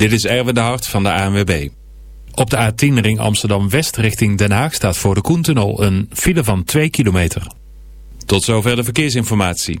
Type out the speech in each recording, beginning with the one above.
Dit is Erwin de Hart van de ANWB. Op de A10 ring Amsterdam-West richting Den Haag staat voor de Koentunnel een file van 2 kilometer. Tot zover de verkeersinformatie.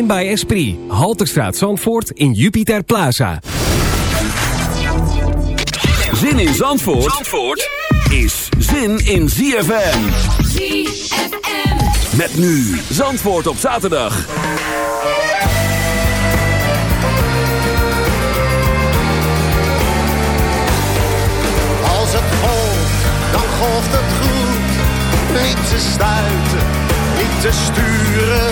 By Esprit. Halterstraat Zandvoort in Jupiter Plaza. Zin in Zandvoort, Zandvoort is zin in ZFM. ZFM. Met nu Zandvoort op zaterdag. Als het golft, dan golft het goed. Niet te stuiten, niet te sturen.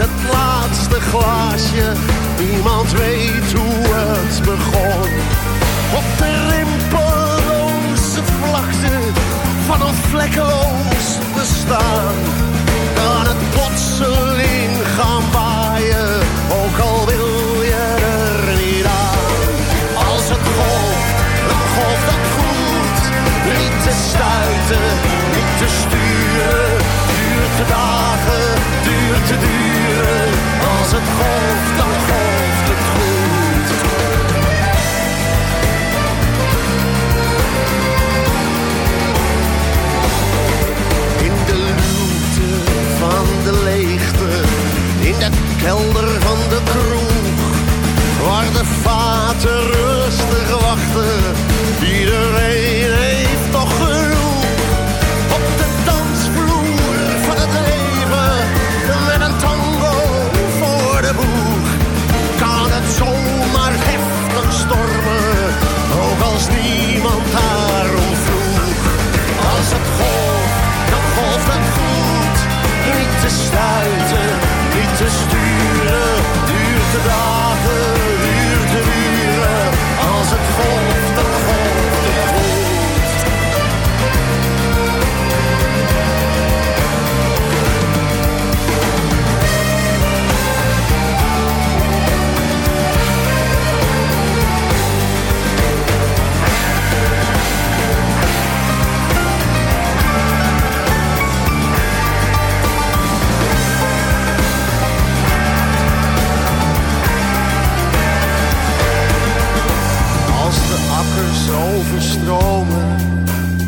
het laatste glaasje, niemand weet hoe het begon. Op de rimpeloze vlakte van een vlekkeloos bestaan. kelder van de kroeg. Waar de vaten rustig wachten. Iedereen heeft toch een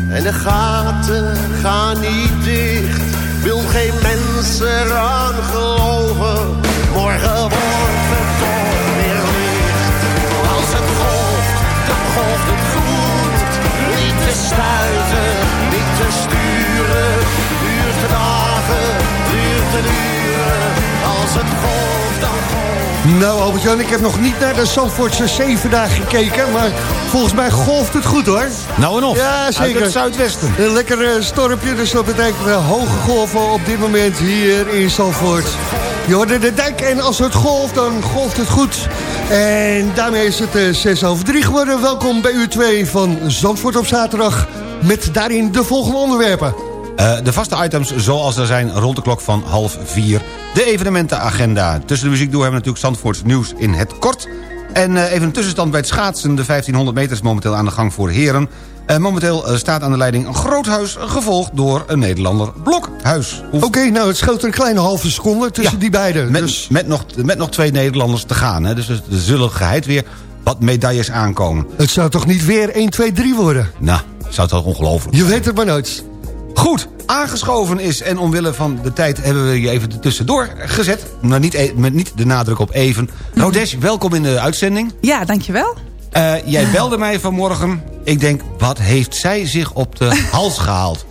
en de gaten gaan niet dicht. Wil geen mensen eraan geloven Nou Albert-Jan, ik heb nog niet naar de Zandvoortse zeven dagen gekeken... maar volgens mij golft het goed hoor. Nou en of. Ja, zeker. Uit het zuidwesten. Een lekker eh, stormpje, dus dat betekent eh, hoge golven op dit moment hier in Zandvoort. Je hoorde de dijk en als het golft, dan golft het goed. En daarmee is het eh, 6 over 3 geworden. Welkom bij uur 2 van Zandvoort op zaterdag... met daarin de volgende onderwerpen. Eh, de vaste items zoals er zijn rond de klok van half vier. De evenementenagenda. Tussen de muziek door hebben we natuurlijk Zandvoorts nieuws in het kort. En eh, even een tussenstand bij het schaatsen. De 1500 meter is momenteel aan de gang voor heren. Eh, momenteel eh, staat aan de leiding een Groothuis... gevolgd door een Nederlander Blokhuis. Oké, nou het scheelt een kleine halve seconde tussen Ja, die beiden. Met, dus met, nog, met nog twee Nederlanders te gaan. Hè. Dus er zullen geheid weer wat medailles aankomen. het zou toch niet weer 1, 2, 3 worden? Nou, zou het wel ongelooflijk Je weet het maar nooit. Goed, aangeschoven is en omwille van de tijd hebben we je even tussendoor gezet. Maar niet, e- met niet de nadruk op even. Rodesh, welkom in de uitzending. Ja, dankjewel. Eh, jij belde mij vanmorgen. Ik denk, wat heeft zij zich op de hals gehaald?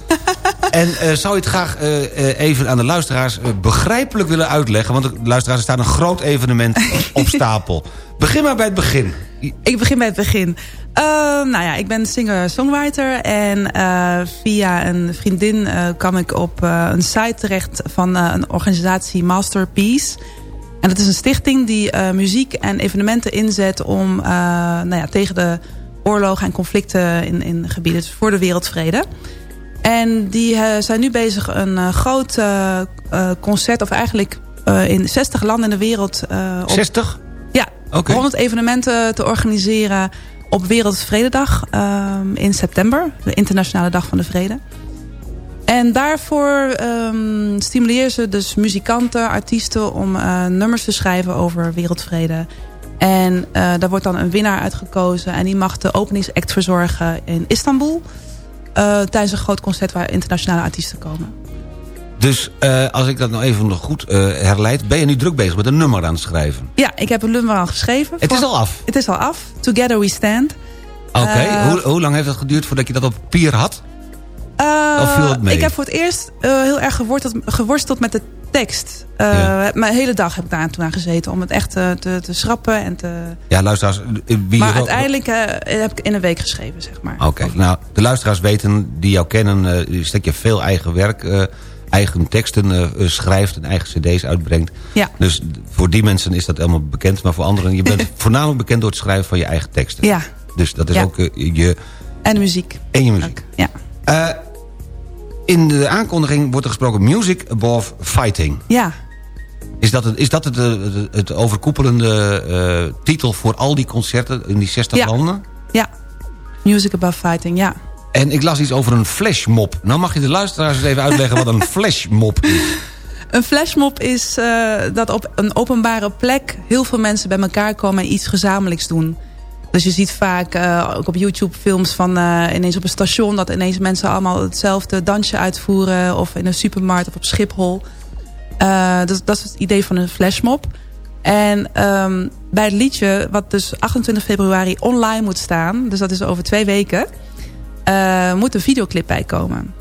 En eh, zou je het graag eh, even aan de luisteraars begrijpelijk willen uitleggen? Want de luisteraars er staat een groot evenement op stapel. Begin maar bij het begin. Ik begin bij het begin. Uh, nou ja, ik ben singer-songwriter. En uh, via een vriendin uh, kwam ik op uh, een site terecht van een organisatie Masterpiece. En dat is een stichting die muziek en evenementen inzet om nou ja, tegen de oorlogen en conflicten in, in gebieden voor de wereldvrede. En die zijn nu bezig een groot concert, of eigenlijk in 60 landen in de wereld. Op, 60? Okay. 100 evenementen te organiseren op Wereldvrededag uh, in september. De Internationale Dag van de Vrede. En daarvoor um, stimuleren ze dus muzikanten, artiesten... om uh, nummers te schrijven over wereldvrede. En uh, daar wordt dan een winnaar uitgekozen. En die mag de openingsact verzorgen in Istanbul. Uh, tijdens een groot concert waar internationale artiesten komen. Dus uh, als ik dat nou even nog goed uh, herleid... ben je nu druk bezig met een nummer aan het schrijven? Ja, ik heb een nummer al geschreven. Het voor... is al af? Het is al af. Together We Stand. Oké, okay. hoe, hoe lang heeft het geduurd voordat je dat op papier had? Uh, of viel het mee? Ik heb voor het eerst heel erg geworsteld, geworsteld met de tekst. Ja. Mijn hele dag heb ik daar toen aan gezeten om het echt te, te, te schrappen en te... Ja, luisteraars... Wie maar uiteindelijk heb ik in een week geschreven, zeg maar. Oké, okay. nou, de luisteraars weten, die jou kennen... Uh, stek je veel eigen werk... Eigen teksten uh, schrijft en eigen cd's uitbrengt. Ja. Dus voor die mensen is dat helemaal bekend. Maar voor anderen, je bent voornamelijk bekend door het schrijven van je eigen teksten. Ja. Dus dat is ja. ook uh, je... En de muziek. En je muziek. Ook. Ja. Uh, in de aankondiging wordt er gesproken music above fighting. Ja. Is dat het, is dat het, het, het overkoepelende uh, titel voor al die concerten in die 60 ja. landen? Ja. Music above fighting, ja. En ik las iets over een flashmob. Nou mag je de luisteraars eens even uitleggen wat een flashmob is. Een flashmob is uh, dat op een openbare plek... heel veel mensen bij elkaar komen en iets gezamenlijks doen. Dus je ziet vaak uh, ook op YouTube films van uh, ineens op een station... dat ineens mensen allemaal hetzelfde dansje uitvoeren... of in een supermarkt of op Schiphol. dus dat is het idee van een flashmob. En um, bij het liedje, wat dus 28 februari online moet staan... dus dat is over twee weken... Uh, moet een videoclip bij komen.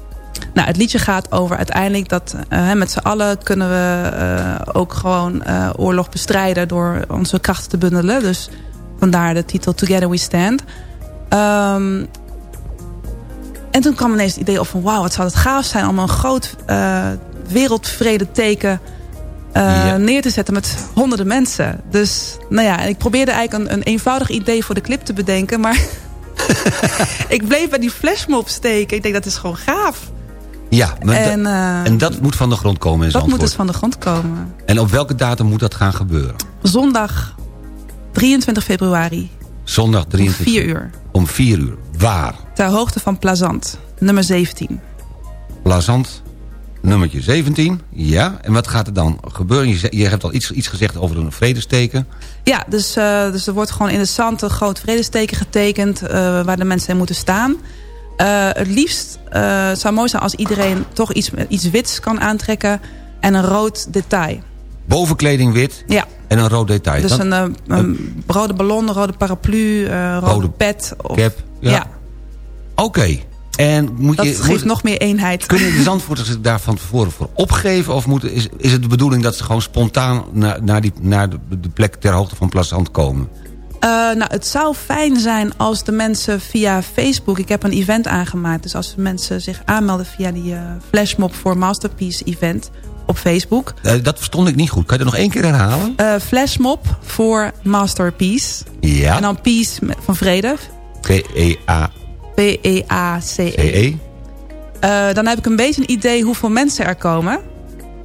Nou, het liedje gaat over uiteindelijk dat uh, met z'n allen kunnen we uh, ook gewoon oorlog bestrijden door onze krachten te bundelen. Dus vandaar de titel Together We Stand. Um, en toen kwam ineens het idee op van wauw, wat zou het gaaf zijn om een groot wereldvrede teken ja. neer te zetten met honderden mensen. Dus nou ja, ik probeerde eigenlijk een, een eenvoudig idee voor de clip te bedenken, maar ik bleef bij die flashmob steken. Ik denk, dat is gewoon gaaf. Ja, en, uh, en dat moet van de grond komen in Dat moet dus van de grond komen. En op welke datum moet dat gaan gebeuren? Zondag 23 februari. Zondag 23 Om 4 uur. Om 4 uur. Waar? Ter hoogte van Plazant, nummer 17. Plazant, nummertje 17. Ja, en wat gaat er dan gebeuren? Je, je hebt al iets, iets gezegd over een vredesteken. Ja, dus, uh, dus er wordt gewoon in de zand een groot vredesteken getekend... Uh, waar de mensen in moeten staan. Eh, het liefst eh, het zou mooi zijn als iedereen toch iets, iets wits kan aantrekken. En een rood detail. Bovenkleding wit Ja. en een rood detail. Dus Dan- een, eh, een rode ballon, een rode paraplu, eh rode, Rode pet. Of, cap. Ja. ja. Oké. En moet Dat je, geeft moet- nog meer eenheid. Kunnen de Zandvoorters zich daar van tevoren voor opgeven? Of moet, is, is het de bedoeling dat ze gewoon spontaan naar, naar, die, naar de, de plek ter hoogte van Plazant komen? Eh, nou, het zou fijn zijn als de mensen via Facebook... Ik heb een event aangemaakt. Dus als mensen zich aanmelden via die eh, flashmob voor Masterpiece event op Facebook. Eh, dat verstond ik niet goed. Kan je dat nog één keer herhalen? Flashmob voor Masterpiece. Ja. En dan peace van vrede. P-E-A-C-E. P-E-A-C-E. Eh, dan heb ik een beetje een idee hoeveel mensen er komen.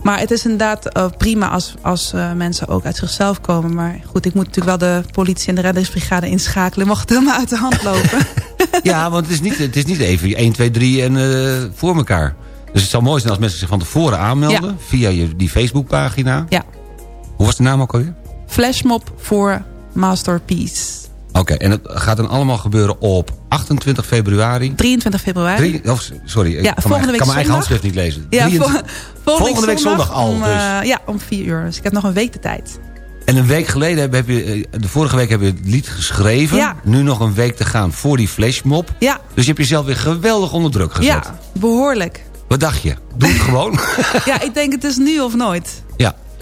Maar het is inderdaad eh, prima als, als eh, mensen ook uit zichzelf komen. Maar goed, ik moet natuurlijk wel de politie en de reddingsbrigade inschakelen. Mocht het helemaal uit de hand lopen. Ja, want het is niet, het is niet even 1, 2, 3 en voor elkaar. Dus het zou mooi zijn als mensen zich van tevoren aanmelden... via je, die Facebookpagina. Ja. Hoe was de naam ook alweer? Flashmob voor Masterpiece. Oké, en het gaat dan allemaal gebeuren op 28 februari. 23 februari. Drie, oh, sorry, ik kan, volgende mijn, week kan mijn eigen handschrift niet lezen. Ja, 23 vol- volgende week zondag al, Om, dus. eh, ja, om 4 uur. Dus ik heb nog een week de tijd. En een week geleden heb, heb je, eh, de vorige week heb je het lied geschreven. Ja. Nu nog een week te gaan voor die flashmob. Ja. Dus je hebt jezelf weer geweldig onder druk gezet. Ja, behoorlijk. Wat dacht je? Doe het gewoon. Ja, ik denk het is nu of nooit.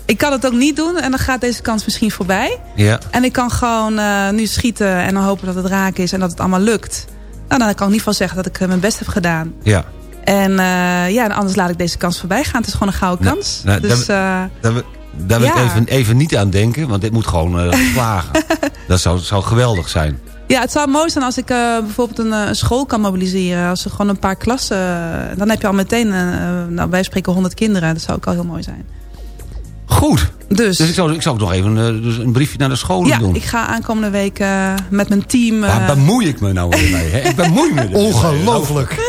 Ik kan het ook niet doen en dan gaat deze kans misschien voorbij. Ja. En ik kan gewoon eh, nu schieten en dan hopen dat het raak is en dat het allemaal lukt. Nou, dan kan ik in ieder geval zeggen dat ik eh, mijn best heb gedaan. Ja. En eh, ja, anders laat ik deze kans voorbij gaan. Het is gewoon een gouden Nou, kans. nou, dus daar- Daar, wil- daar wil ik even, even niet aan denken, want dit moet gewoon slagen. dat zou, zou geweldig zijn. ja, het zou mooi zijn als ik bijvoorbeeld een, een school kan mobiliseren. Als er gewoon een paar klassen... dan heb je al meteen, nou, wij spreken 100 kinderen. Dat zou ook al heel mooi zijn. Goed. Dus, Dus ik zou, ik zou ook nog even eh, dus een briefje naar de scholen ja, doen. ik ga aankomende week eh, met mijn team... eh, Waar bemoei ik me nou weer mee? Hè? Ik bemoei me er weer mee. Ongelooflijk.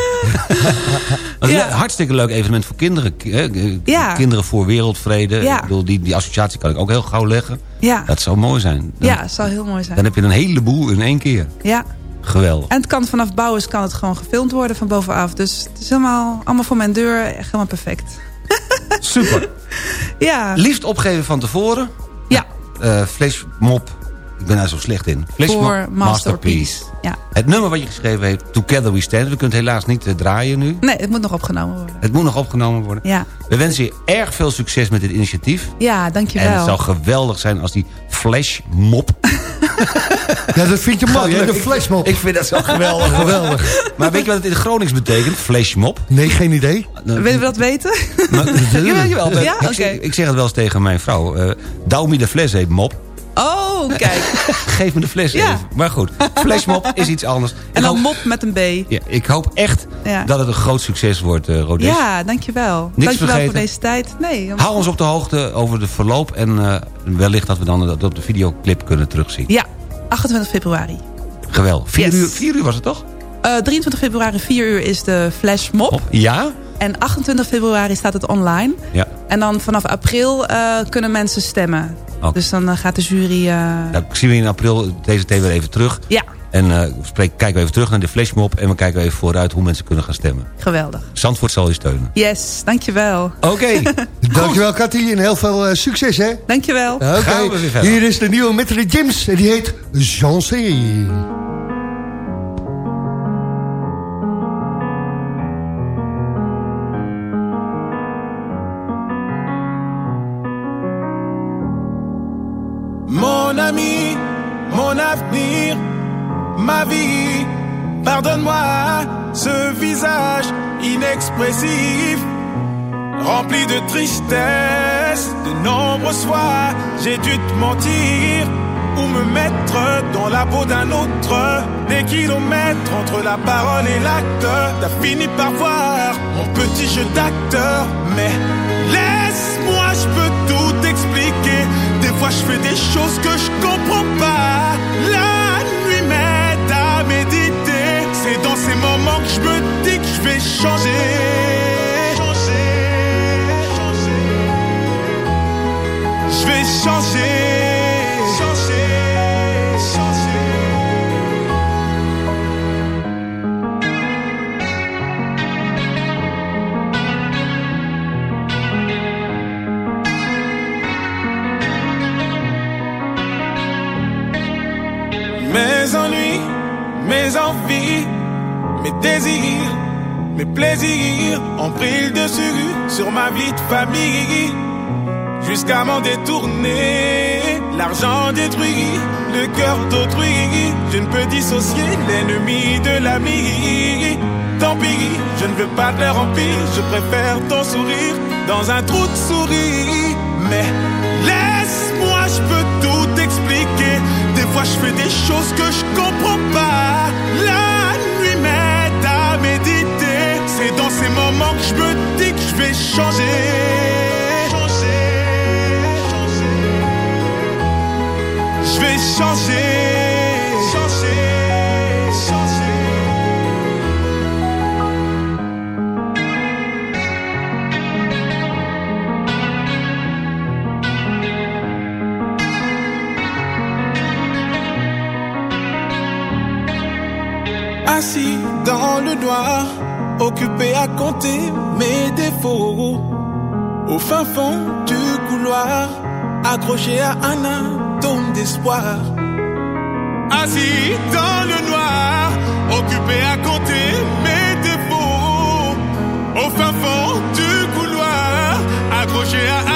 Dat is Ja. een hartstikke leuk evenement voor kinderen. Hè? Eh, Ja. Kinderen voor wereldvrede. Ja. Ik bedoel, die, die associatie kan ik ook heel gauw leggen. ja, Dat zou mooi zijn. Dan, ja, het zou heel mooi dan zijn. heb je een heleboel in één keer. Ja. Geweldig. En het kan vanaf bouwers kan het gewoon gefilmd worden van bovenaf. Dus het is helemaal, allemaal voor mijn deur. Echt helemaal perfect. Super. Ja. Liefst opgeven van tevoren. Ja. Eh flashmob. Ik ben daar zo slecht in. Flashmob Voor Masterpiece. Ja. Het nummer wat je geschreven heeft, Together We Stand. We kunnen het helaas niet eh, draaien nu. Nee, het moet nog opgenomen worden. Het moet nog opgenomen worden. Ja. We wensen je erg veel succes met dit initiatief. Ja, dankjewel. En het zou geweldig zijn als die flashmob... Ja, dat vind je mooi, hè? De Ik- flashmob. Ik vind dat zo geweldig. Geweldig. Maar weet je wat het in het Gronings betekent? Flashmob? Nee, geen idee. Willen we dat weten? Jawel, jawel. Ja, ik, ik zeg het wel eens tegen mijn vrouw. eh douw me de fles even, mop. Oh, kijk. Geef me de fles Ja. even. Maar goed, flashmob is iets anders. En Ik dan hoop, mop met een B. ja, ik hoop echt Ja. dat het een groot succes wordt, eh Rodes. Ja, dankjewel. dankjewel vergeten. voor deze tijd. Nee, Hou ons op de hoogte over de verloop. En eh, wellicht dat we dan dat op de videoclip kunnen terugzien. Ja, 28 februari. Geweldig. Vier, Yes. uur, vier uur was het toch? Eh 23 februari, 4 uur is de flash mob. Ja? En 28 februari staat het online. Ja. En dan vanaf april eh, kunnen mensen stemmen. Dus dan eh, gaat de jury... eh, Nou, ik zie we in april deze thee weer even terug. Ja, En eh, spreek, kijken we even terug naar de flashmob. En we kijken even vooruit hoe mensen kunnen gaan stemmen. geweldig. Zandvoort zal je steunen. Yes, dankjewel. Oké. Dankjewel, Cathy. En heel veel eh, succes, hè? Dankjewel. Oké, hier is de nieuwe met de Jims. En die heet Janssé. Mon mon avenir, ma vie, pardonne-moi ce visage inexpressif, rempli de tristesse. De nombreuses fois, j'ai dû te mentir ou me mettre dans la peau d'un autre. Des kilomètres entre la parole et l'acte, t'as fini par voir mon petit jeu d'acteur. Mais laisse-moi, je peux tout expliquer. Des fois, je fais des choses que je comprends pas. La nuit m'aide à méditer. C'est dans ces moments que je me dis que je vais changer. Changer, changer. Je vais changer. Mes envies, mes désirs, mes plaisirs ont pris le dessus sur ma vie de famille. Jusqu'à m'en détourner, l'argent détruit le cœur d'autrui. Je ne peux dissocier l'ennemi de l'ami. Tant pis, je ne veux pas de leur empire, je préfère ton sourire dans un trou de souris. Mais laisse-moi, je peux tout expliquer. Des fois, je fais des choses que je comprends pas. Je me dis que je vais changer. Je vais changer. Changer. Changer. Assis dans le noir, occupé à compter mes défauts. Au fin fond du couloir, accroché à un atome d'espoir. Assis dans le noir, occupé à compter mes défauts. Au fin fond du couloir, accroché à un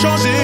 Changer.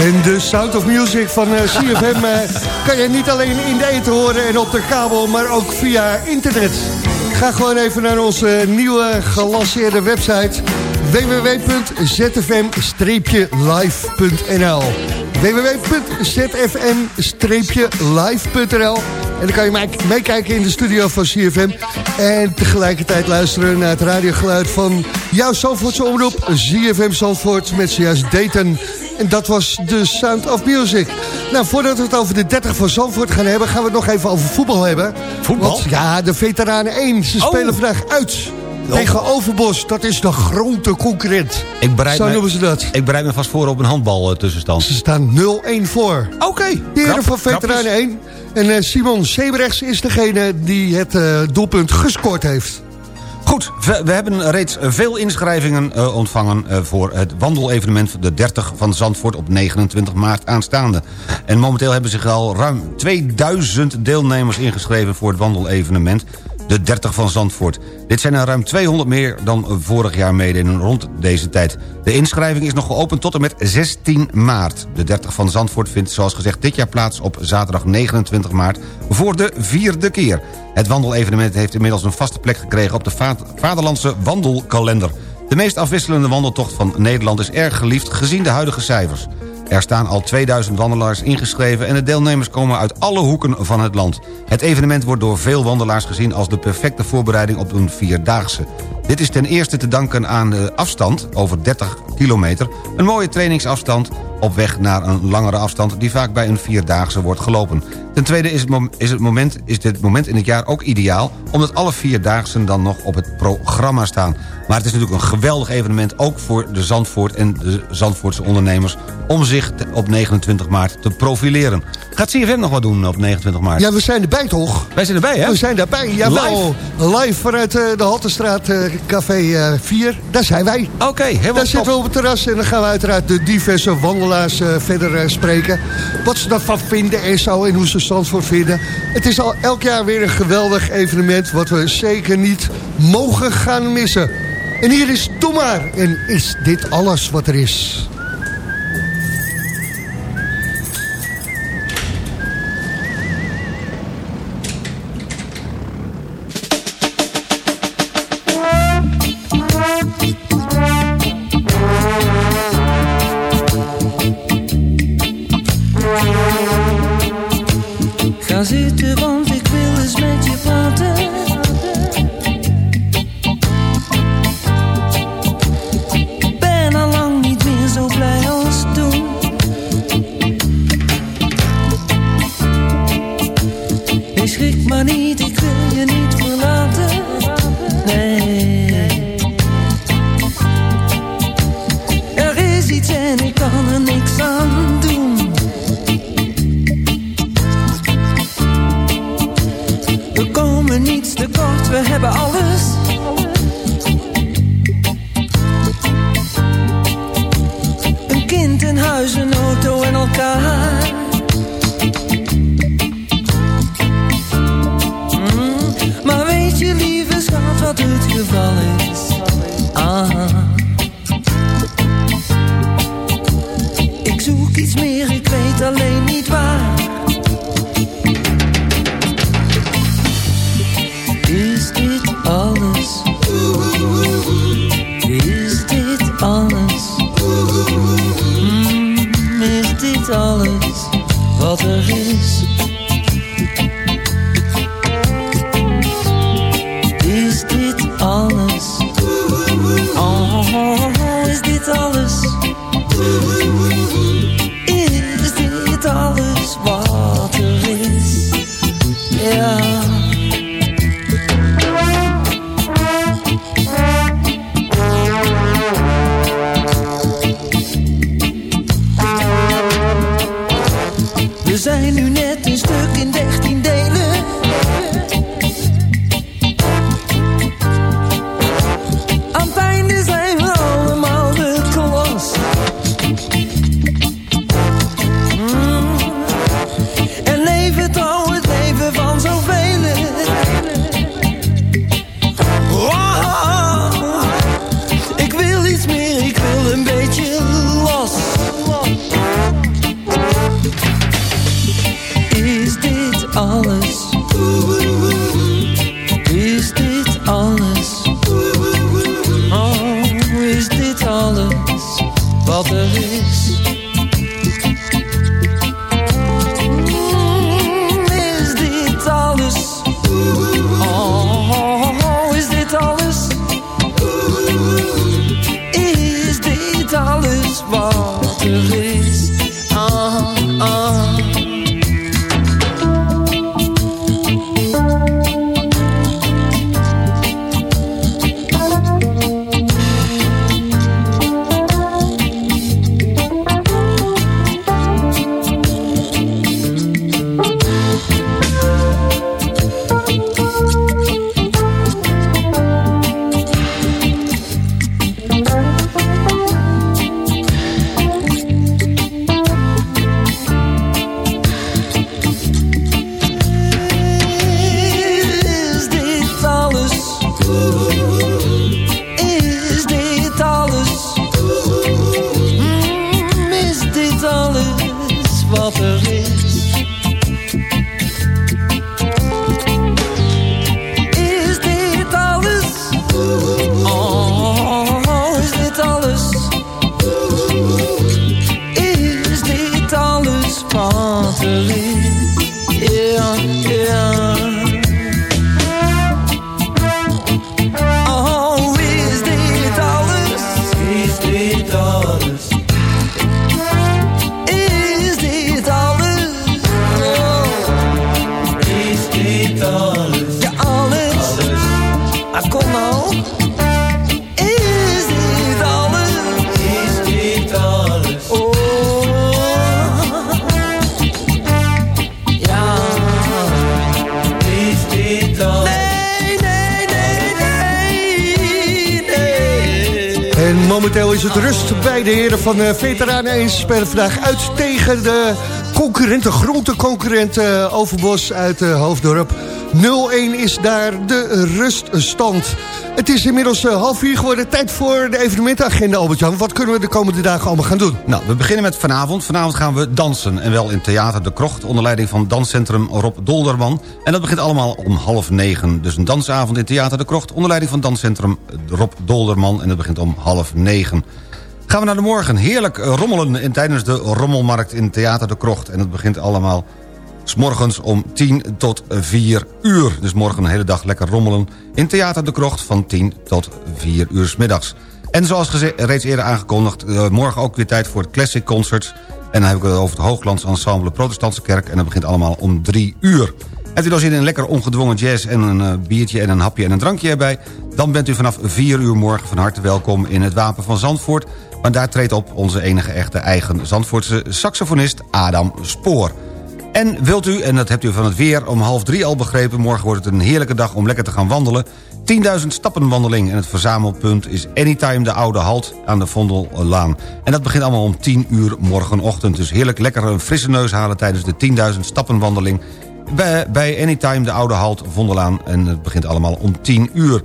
En de Sound of Music van eh, CFM eh, kan je niet alleen in de eten horen en op de kabel, maar ook via internet. Ga gewoon even naar onze nieuwe gelanceerde website www.zfm-live.nl www.zfm-live.nl En dan kan je meekijken in de studio van CFM. En tegelijkertijd luisteren naar het radiogeluid van jouw Zandvoortse omroep. CFM Zandvoort met zojuist Dayton. En dat was de Sound of Music. Nou, voordat we het over de 30 van Zandvoort gaan hebben... gaan we het nog even over voetbal hebben. Voetbal? Want, ja, de veteranen 1. Ze spelen vandaag uit. Tegen Overbos, dat is de grote concurrent. Ik bereid Zo me, noemen ze dat. Ik bereid me vast voor op een handbal eh, tussenstand. Ze staan 0-1 voor. Oké. De heren van Veteranen knapjes. 1. En eh, Simon Sebrechts is degene die het eh, doelpunt gescoord heeft. Goed, we, we hebben reeds veel inschrijvingen ontvangen... voor het wandelevenement de 30 van Zandvoort op 29 maart aanstaande. En momenteel hebben zich al ruim 2000 deelnemers ingeschreven... voor het wandelevenement de 30 van Zandvoort. Dit zijn er ruim 200 meer dan vorig jaar mede in rond deze tijd. De inschrijving is nog geopend tot en met 16 maart. De 30 van Zandvoort vindt zoals gezegd dit jaar plaats op zaterdag 29 maart... voor de vierde keer. Het wandelevenement heeft inmiddels een vaste plek gekregen... op de va- Vaderlandse wandelkalender. De meest afwisselende wandeltocht van Nederland is erg geliefd... gezien de huidige cijfers. Er staan al 2000 wandelaars ingeschreven... en de deelnemers komen uit alle hoeken van het land. Het evenement wordt door veel wandelaars gezien... als de perfecte voorbereiding op een Vierdaagse. Dit is ten eerste te danken aan de afstand, over 30 kilometer... een mooie trainingsafstand op weg naar een langere afstand... die vaak bij een Vierdaagse wordt gelopen. Ten tweede is, het is, het moment, is dit moment in het jaar ook ideaal... omdat alle Vierdaagsen dan nog op het programma staan. Maar het is natuurlijk een geweldig evenement... ook voor de Zandvoort en de Zandvoortse ondernemers... om zich op 29 maart te profileren. Gaat CFM nog wat doen op 29 maart? Ja, we zijn erbij toch? Wij zijn erbij, hè? We zijn daarbij, jawel. Live, vanuit eh, de Haltestraat eh, Café eh, 4. Daar zijn wij. Oké, helemaal Daar zitten we op het terras en dan gaan we uiteraard de diverse wandelaars eh, verder eh, spreken. Wat ze daarvan vinden en zo en hoe ze Zandvoort vinden. Het is al elk jaar weer een geweldig evenement wat we zeker niet mogen gaan missen. En hier is Doe. En is dit alles wat er is? Auto en elkaar. Van uh, Veteranen 1. Ze spelen vandaag uit tegen de concurrenten, grote concurrent eh, Overbos uit uh, Hoofddorp. 0-1 is daar de ruststand. Het is inmiddels half vier geworden. Tijd voor de evenementenagenda, Albert-Jan. Wat kunnen we de komende dagen allemaal gaan doen? Nou, we beginnen met vanavond. Vanavond gaan we dansen. En wel in Theater De Krocht, onder leiding van danscentrum Rob Dolderman. En dat begint allemaal om half negen. Dus een dansavond in Theater De Krocht, onder leiding van danscentrum Rob Dolderman. En dat begint om half negen. Gaan we naar de morgen. Heerlijk rommelen in, tijdens de rommelmarkt in Theater De Krocht. En dat begint allemaal s morgens om 10 tot 4 uur. Dus morgen een hele dag lekker rommelen in Theater De Krocht van 10 tot 4 uur s middags. En zoals reeds eerder aangekondigd, uh, morgen ook weer tijd voor het Classic Concert. En dan heb ik het over het Hooglands Ensemble Protestantse Kerk. En dat begint allemaal om 3 uur. Hebt u dan zin in een lekker ongedwongen jazz en een uh, biertje en een hapje en een drankje erbij? Dan bent u vanaf 4 uur morgen van harte welkom in het Wapen van Zandvoort. Want daar treedt op onze enige echte eigen Zandvoortse saxofonist Adam Spoor. En wilt u, en dat hebt u van het weer om half drie al begrepen... morgen wordt het een heerlijke dag om lekker te gaan wandelen. 10.000 stappenwandeling en het verzamelpunt is Anytime de Oude Halt aan de Vondellaan. En dat begint allemaal om 10 uur morgenochtend. Dus heerlijk lekker een frisse neus halen tijdens de 10.000 stappenwandeling... Bij, bij Anytime de Oude Halt Vondellaan en het begint allemaal om 10 uur.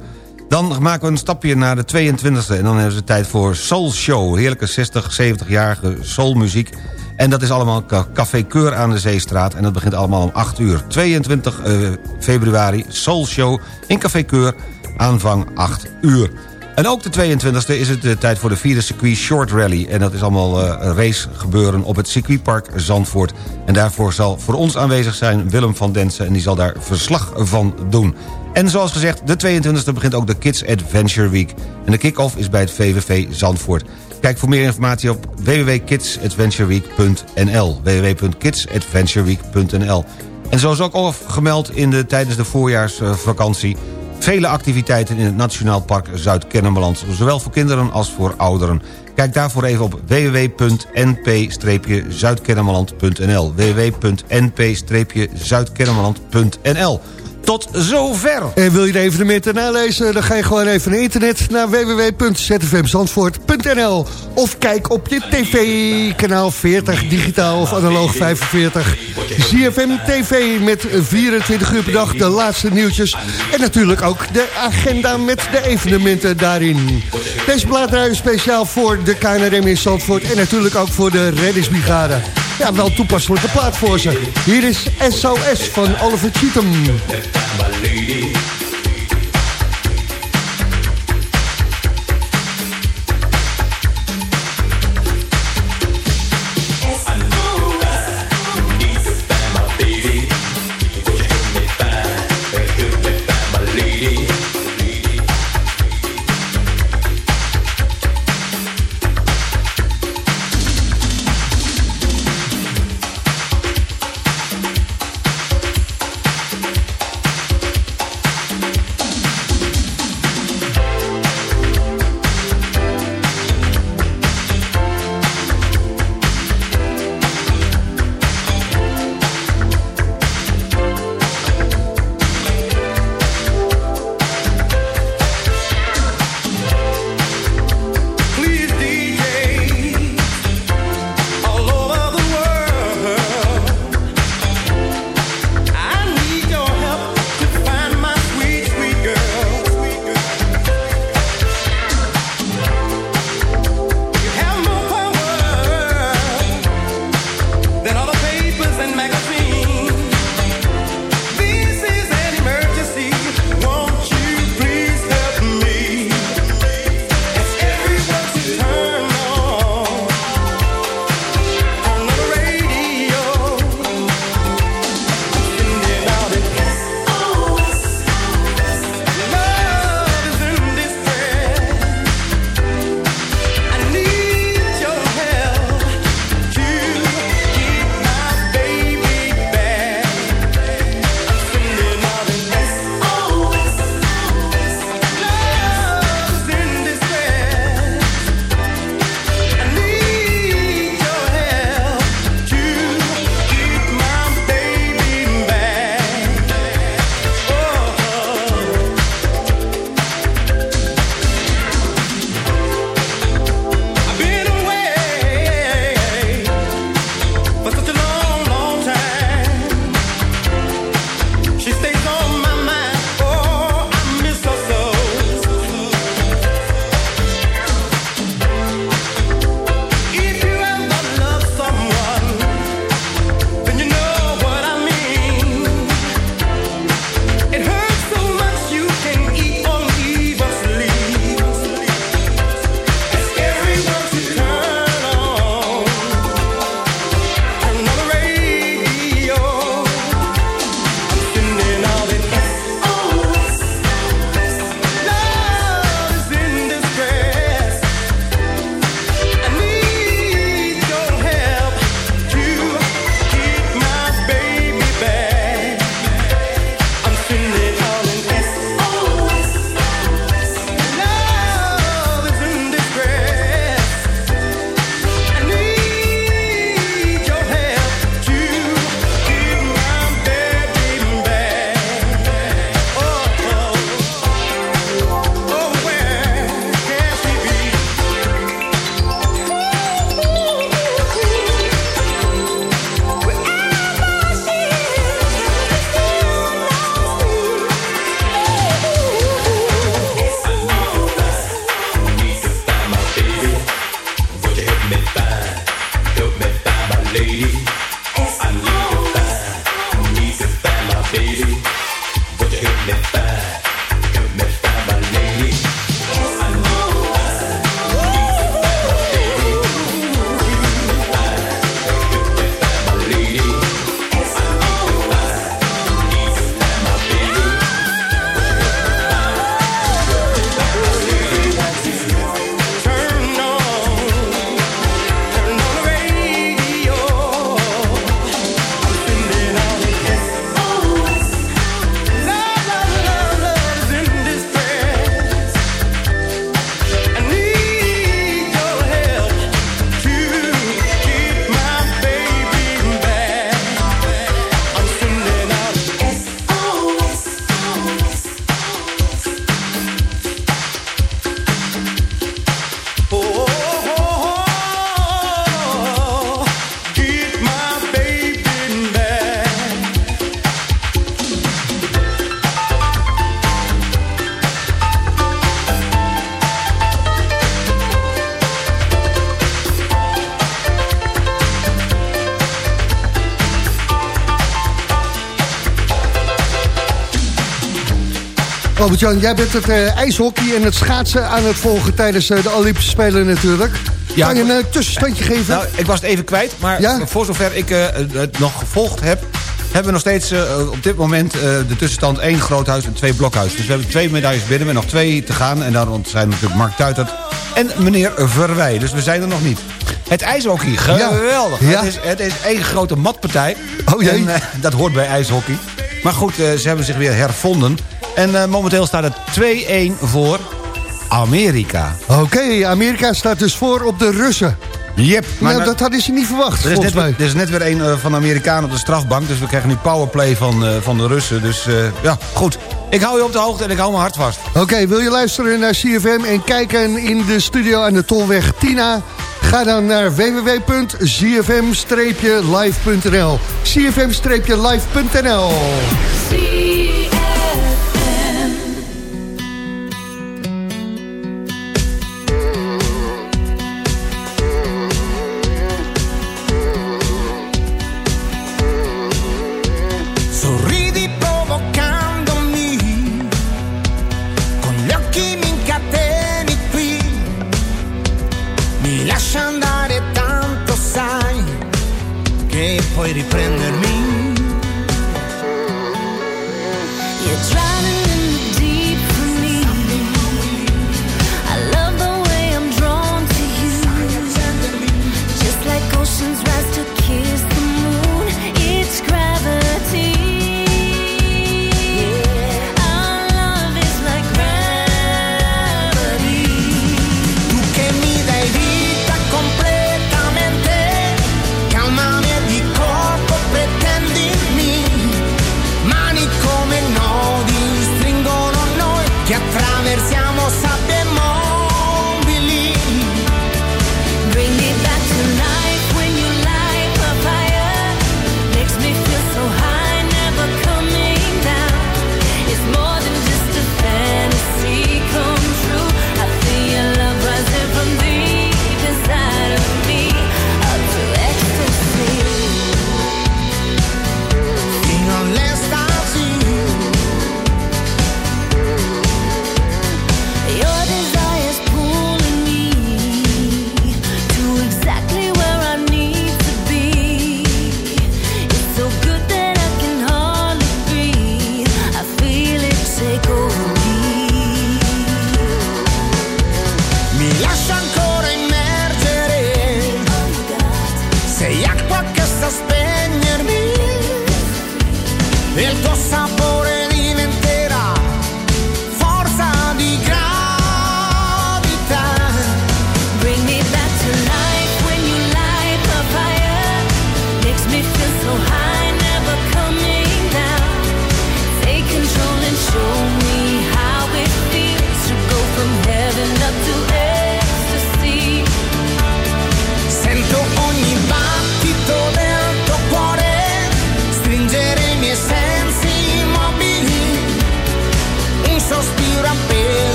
Dan maken we een stapje naar de 22e en dan hebben ze tijd voor Soul Show. Heerlijke 60, 70-jarige soulmuziek. En dat is allemaal Café Keur aan de Zeestraat. En dat begint allemaal om 8 uur. 22 uh, februari, Soul Show in Café Keur. Aanvang 8 uur. En ook de 22e is het de tijd voor de vierde circuit Short Rally. En dat is allemaal eh, race gebeuren op het circuitpark Zandvoort. En daarvoor zal voor ons aanwezig zijn Willem van Densen... en die zal daar verslag van doen. En zoals gezegd, de 22e begint ook de Kids Adventure Week. En de kick-off is bij het VVV Zandvoort. Kijk voor meer informatie op www.kidsadventureweek.nl www.kidsadventureweek.nl En zoals ook al gemeld in de, tijdens de voorjaarsvakantie... vele activiteiten in het Nationaal Park Zuid-Kennemerland... zowel voor kinderen als voor ouderen. Kijk daarvoor even op www.np-zuidkennemerland.nl www.np-zuidkennemerland.nl Tot zover! En wil je de evenementen nalezen? Dan ga je gewoon even naar internet naar www.zfmzandvoort.nl Of kijk op je tv, kanaal 40, digitaal of analoog 45. ZFM TV met 24 uur per dag de laatste nieuwtjes. En natuurlijk ook de agenda met de evenementen daarin. Deze is speciaal voor de KNRM in Zandvoort en natuurlijk ook voor de reddingsbrigade. Ja, wel toepasselijke plaat voor ze. Hier is SOS van Oliver Cheatham. Albert-Jan, jij bent het eh, ijshockey en het schaatsen aan het volgen tijdens eh, de Olympische Spelen natuurlijk. Ja, kan je een eh, tussenstandje geven? Nou, ik was het even kwijt, maar voor zover ik het nog gevolgd heb... hebben we nog steeds op dit moment de tussenstand één groothuis en twee blokhuis. Dus we hebben twee medailles binnen met nog twee te gaan. En dan zijn natuurlijk Mark Tuitert en meneer Verwij. Dus we zijn er nog niet. Het ijshockey, geweldig. Ja. Het, is, het is één grote matpartij. Oh jee. En, dat hoort bij ijshockey. Maar goed, ze hebben zich weer hervonden. En eh, momenteel staat het 2-1 voor Amerika. Oké, Amerika staat dus voor op de Russen. Yep. nou, dat hadden ze niet verwacht, Er is, net, mij. er is net weer een eh, van de Amerikanen op de strafbank. Dus we krijgen nu powerplay van, eh, van de Russen. Dus ja, goed. Ik hou je op de hoogte en ik hou mijn hart vast. Oké, wil je luisteren naar CFM en kijken in de studio aan de Tolweg Tina? Ga dan naar www.cfm-live.nl cfm-live.nl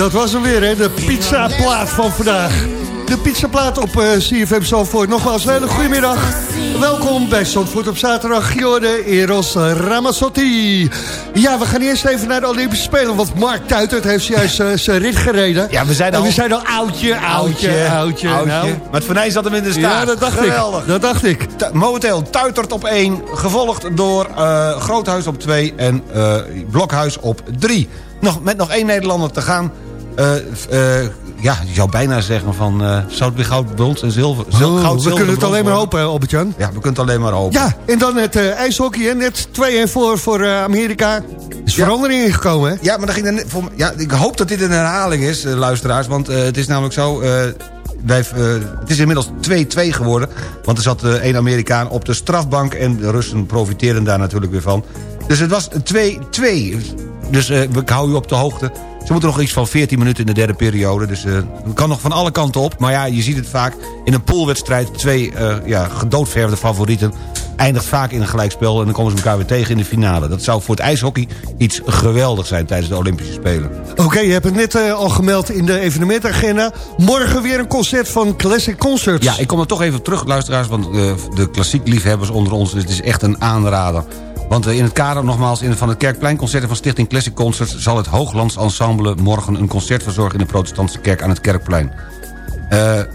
dat was hem weer, hè? De pizza-plaat van vandaag. de pizzaplaat op eh, CFM Zandvoort. Nogmaals, een hele goedemiddag. Welkom bij Zandvoort op zaterdag. Jorde Eros Ramazzotti. Ja, we gaan eerst even naar de Olympische Spelen. Want Mark Tuitert heeft juist uh, zijn rit gereden. Ja, we zijn En al... we zijn al oudje, oudje, oudje. Nou, Maar het venijn zat hem in de staart. ja, dat dacht Geweldig. ik. Dat dacht ik. Tu- Momenteel Tuitert op 1, gevolgd door eh, Groothuis op 2 en eh, Blokhuis op 3. Nog, met nog één Nederlander te gaan. Eh, eh, ja, je zou bijna zeggen van... eh zou het weer goud, brons en zilver... zil- Oh, goud, we kunnen het alleen maar hopen, Albert-Jan. Ja, we kunnen het alleen maar hopen. Ja, en dan het ijshockey. hè. Net 2-1 voor, voor eh, Amerika. is verandering ingekomen, hè? Ja, maar dan ging er voor, ja, ik hoop dat dit een herhaling is, luisteraars. Want het is namelijk zo... wij, het is inmiddels 2-2 geworden. Want er zat eh, één Amerikaan op de strafbank... en de Russen profiteren daar natuurlijk weer van. Dus het was 2-2. Dus eh, ik hou u op de hoogte. Ze moeten nog iets van 14 minuten in de derde periode. Dus eh, het kan nog van alle kanten op. Maar ja, je ziet het vaak in een poolwedstrijd. Twee eh, ja, gedoodverfde favorieten eindigt vaak in een gelijkspel... en dan komen ze elkaar weer tegen in de finale. Dat zou voor het ijshockey iets geweldigs zijn tijdens de Olympische Spelen. Oké, je hebt het net eh, al gemeld in de evenementagenda. Morgen weer een concert van Classic Concerts. Ja, ik kom er toch even op terug, luisteraars... want eh, de klassiek liefhebbers onder ons, het is echt een aanrader. Want eh, in het kader nogmaals van het Kerkpleinconcerten van Stichting Classic Concerts... zal het Hooglands Ensemble morgen een concert verzorgen... in de protestantse kerk aan het Kerkplein. Eh, eh,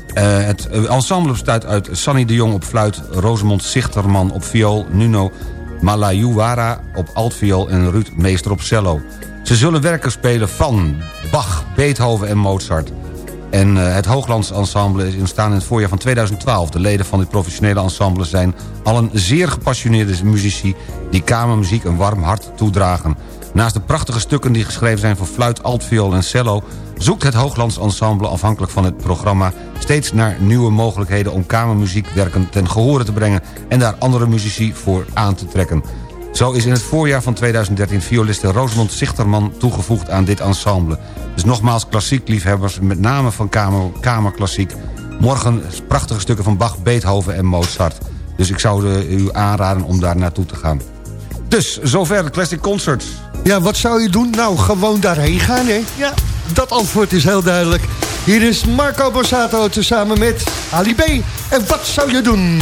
het ensemble bestaat uit Sanny de Jong op fluit... Rosemond Zichterman op viool, Nuno Malayuwara op altviool... en Ruud Meester op cello. Ze zullen werken spelen van Bach, Beethoven en Mozart... En eh, het Hooglands Ensemble is ontstaan in het voorjaar van 2012. De leden van dit professionele ensemble zijn allen zeer gepassioneerde muzici... die kamermuziek een warm hart toedragen. Naast de prachtige stukken die geschreven zijn voor fluit, altviool en cello... zoekt het Hooglands Ensemble afhankelijk van het programma... steeds naar nieuwe mogelijkheden om kamermuziekwerken ten gehore te brengen... en daar andere muzici voor aan te trekken. Zo is in het voorjaar van 2013 violiste Rosemond Zichterman toegevoegd aan dit ensemble. Dus nogmaals klassiek liefhebbers, met name van kamer, kamerklassiek. Morgen prachtige stukken van Bach, Beethoven en Mozart. Dus ik zou eh, u aanraden om daar naartoe te gaan. Dus, zover de Classic Concerts. Ja, wat zou je doen? Nou, gewoon daarheen gaan, hè? Ja, dat antwoord is heel duidelijk. Hier is Marco Borsato tezamen met Ali B. En wat zou je doen?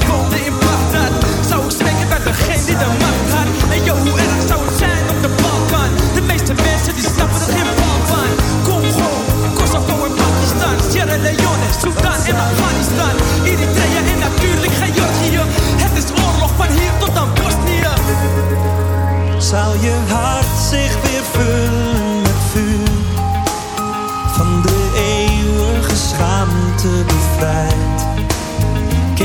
Woonde in Bagdad. Zou ik spreken bij degene die de macht had? En yo, hoe erg zou het zijn op de Balkan? De meeste mensen die snappen er geen bal van Congo, Kosovo en Pakistan Sierra Leone, Sudan en Afghanistan. Eritrea en natuurlijk Georgië. Het is oorlog van hier tot aan Bosnië. Zou je hart zich weer vullen met vuur? Van de eeuwige schaamte bevrijd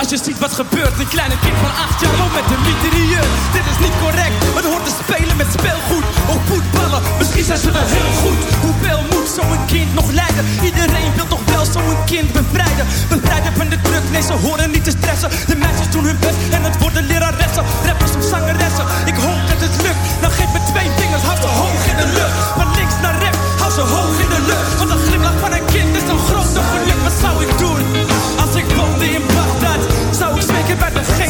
Als je ziet wat gebeurt, een kleine kind van acht jaar loopt met een mitrailleur. Dit is niet correct, het hoort te spelen met speelgoed. Ook voetballen, misschien zijn ze wel heel goed. Hoeveel moet zo'n kind nog lijden? Iedereen wil toch wel zo'n kind bevrijden. Bevrijden van de druk, nee ze horen niet te stressen. De meisjes doen hun best en het worden leraressen. Rappers of zangeressen, ik hoop dat het lukt. Dan geef me twee vingers, hou ze hoog in de lucht. Van links naar rechts, hou ze hoog in de lucht. Want een glimlach van een kind is een groot geluk, wat zou ik doen?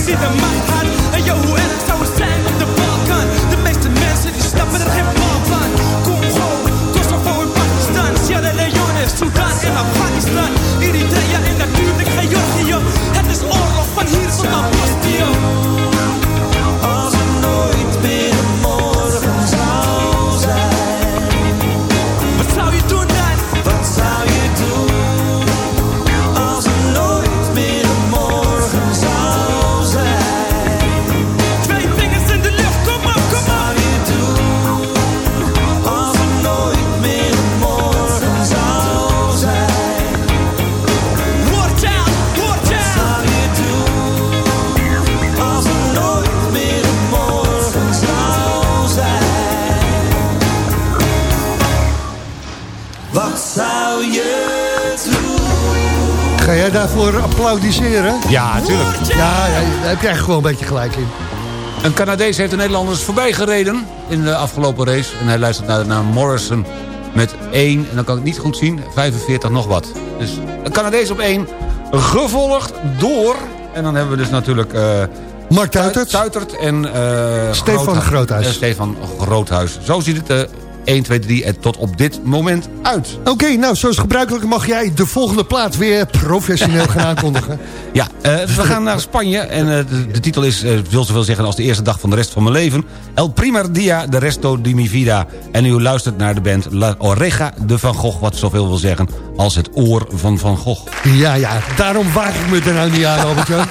zie de macht had En yo, hoe zou het zijn op de Balkan? De meeste mensen die stappen er geen bal van. Congo, Kosovo en Pakistan. Sierra Leone, Sudan en Afghanistan. Eritrea en natuurlijk Georgië. Het is oorlog van hier tot aan Boston. Daarvoor applaudisseren? Ja, natuurlijk. Ja, ja, daar heb jij gewoon een beetje gelijk in. Een Canadees heeft de Nederlanders voorbij gereden in de afgelopen race. En hij luistert naar de naam Morrison met 1, en dan kan ik het niet goed zien, 45 nog wat. Dus een Canadees op 1, gevolgd door... En dan hebben we dus natuurlijk... eh Mark Tuitert. Tuitert en... eh, Stefan Groothuis. eh, Stefan Groothuis. Zo ziet het 1, 2, 3 en tot op dit moment uit. Oké, nou, zoals gebruikelijk mag jij de volgende plaat weer professioneel gaan aankondigen. Ja, eh, we gaan naar Spanje en eh, de, de titel is, eh, wil zoveel zeggen als de eerste dag van de rest van mijn leven. El primer dia de resto de mi vida. En u luistert naar de band La Oreja de Van Gogh, wat zoveel wil zeggen als het oor van Van Gogh. Ja, ja, daarom waag ik me er nou niet aan, Albert-Jan.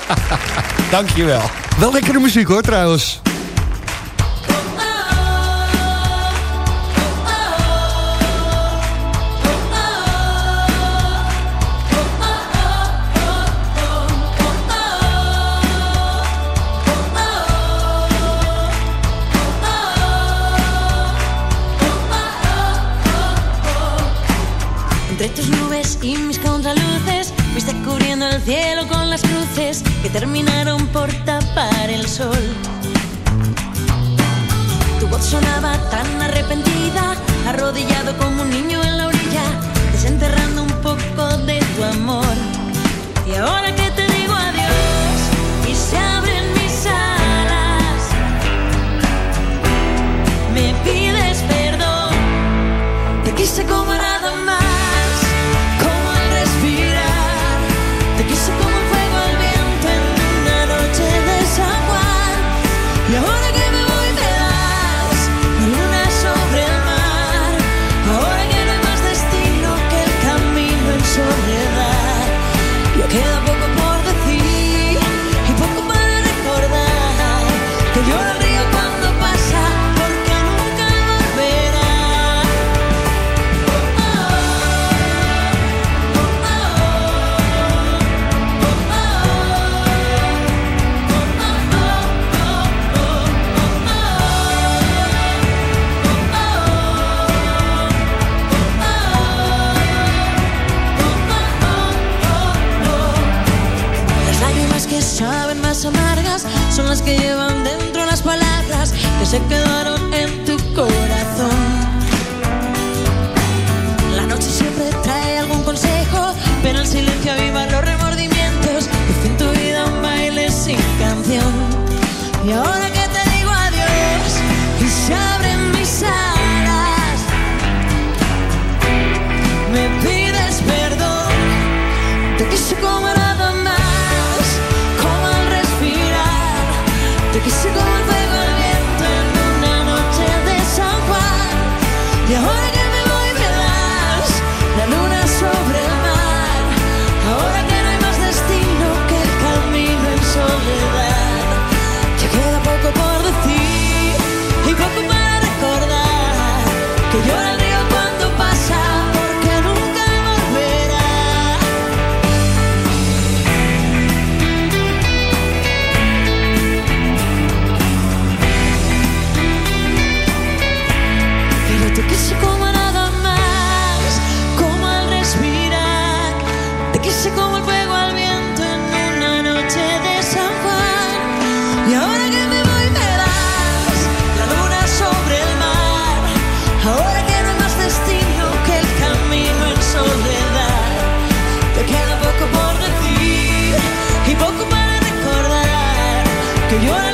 Dankjewel. Wel lekkere muziek hoor, trouwens. Que terminaron por tapar el sol. Tu voz sonaba tan arrepentida, arrodillado como un niño en la orilla, desenterrando un poco de tu amor. Y ahora que you're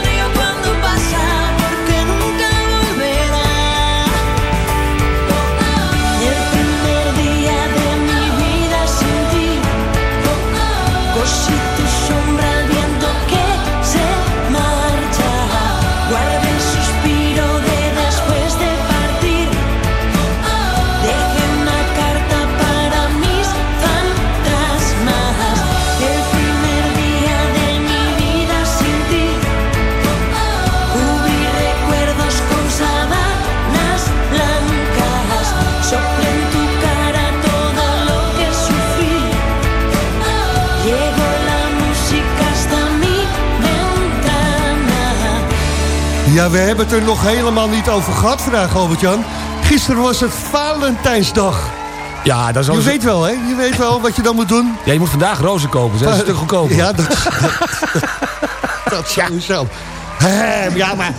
Ja, we hebben het er nog helemaal niet over gehad vandaag, Albert-Jan. Gisteren was het Valentijnsdag. Ja, dat is Je weet wel, hè? Je weet wel wat je dan moet doen. Ja, je moet vandaag rozen kopen. Ze zijn een stuk goedkoper. Ja, dat, dat sowieso. Ja, maar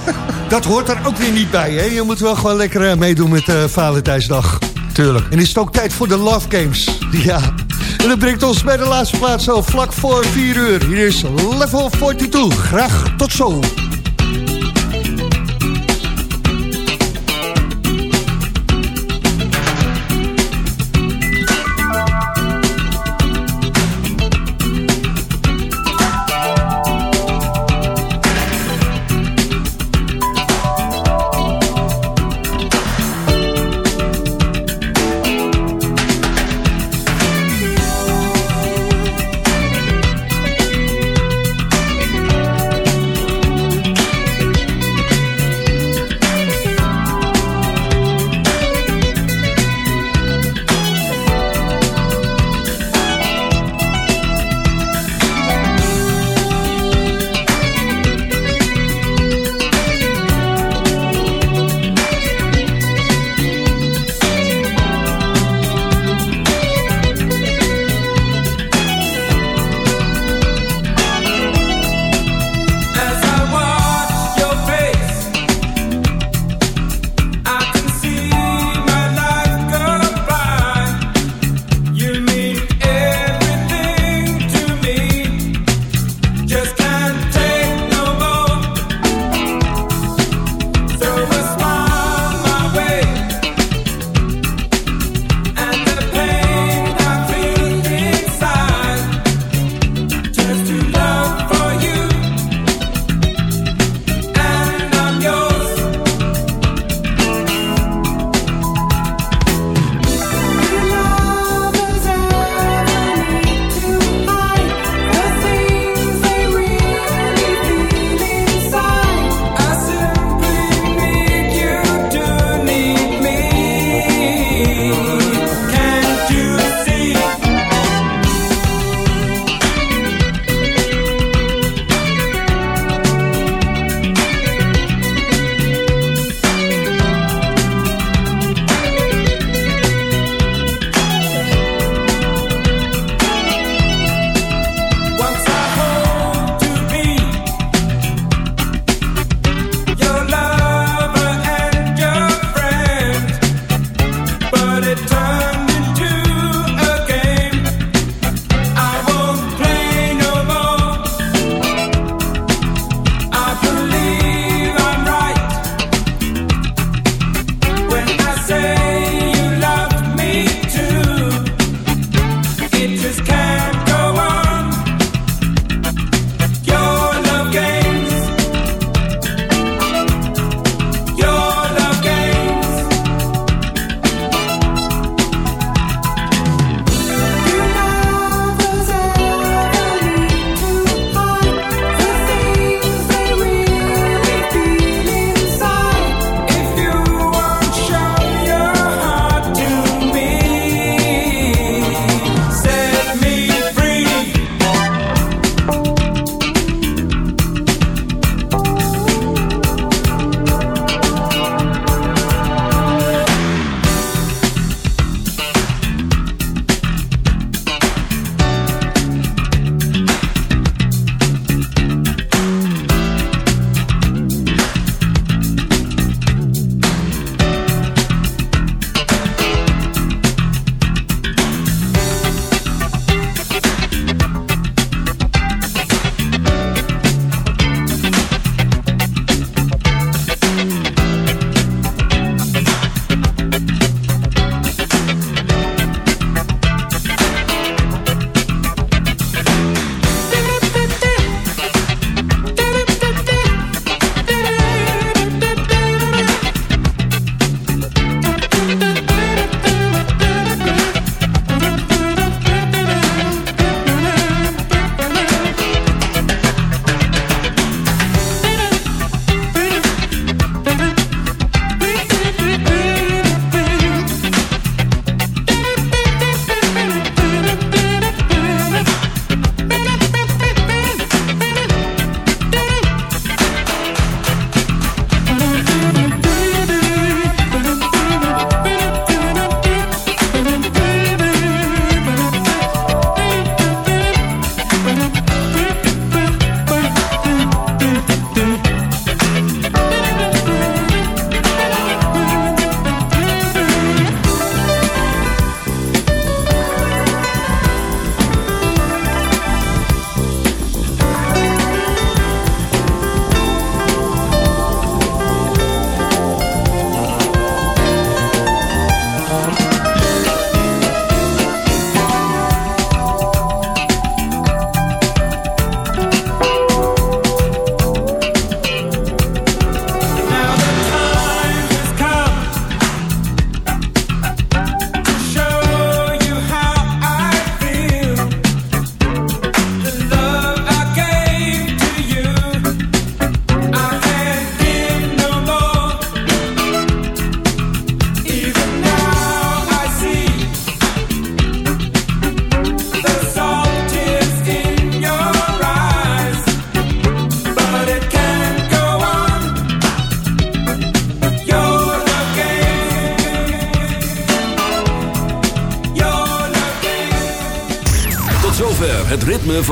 dat hoort er ook weer niet bij, hè? Je moet wel gewoon lekker eh, meedoen met eh Valentijnsdag. Tuurlijk. En is het ook tijd voor de Love Games. Ja. En dat brengt ons bij de laatste plaats zo vlak voor 4 uur. Hier is Level 42. Graag tot zo.